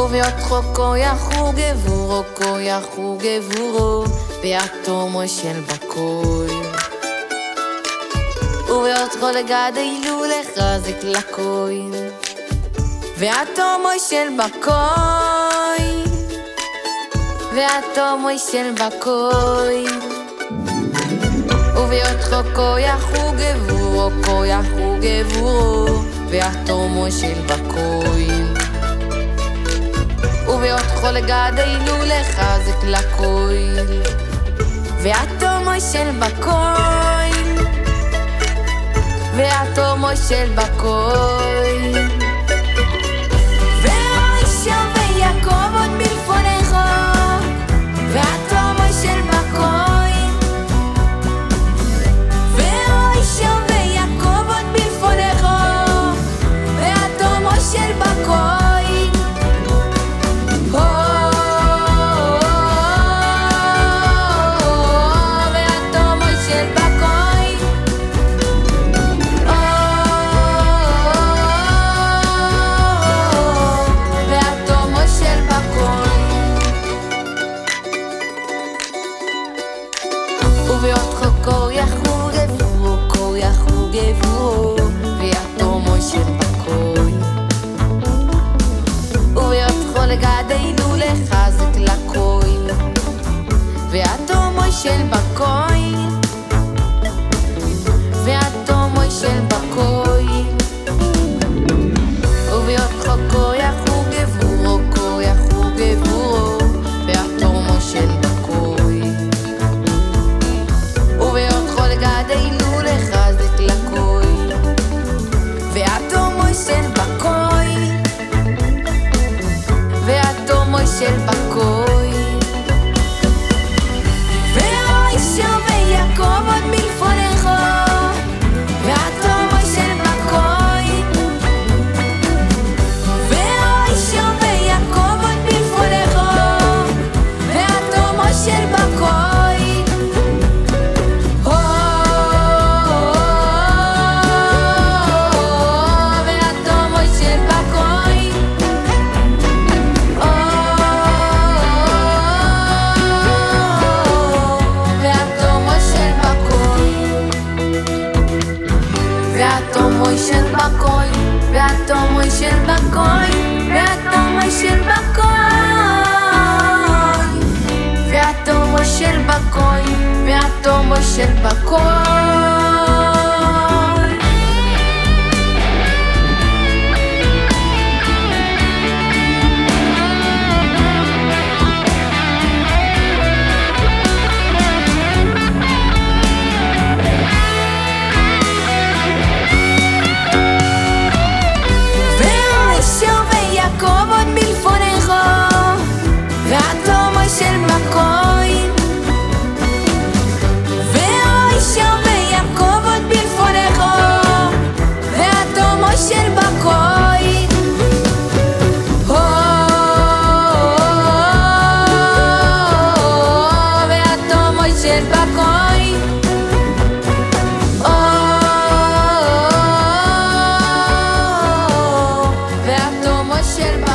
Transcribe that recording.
Powiat roko jachu gewuroko jachu gewuro Beatomo של בקוי וביותרו אילו לחזק לקוי ואטומו של בקוי ואטומו של בקוי וביות חוקו יחו גבורו כה יחו גבורו ואטומו של בקוי להיות חולגה דיינו לך זה לקוי. ואטומו של בקוי. ואטומו של בקוי. של בקוי, מאטומו של בקוי. yerba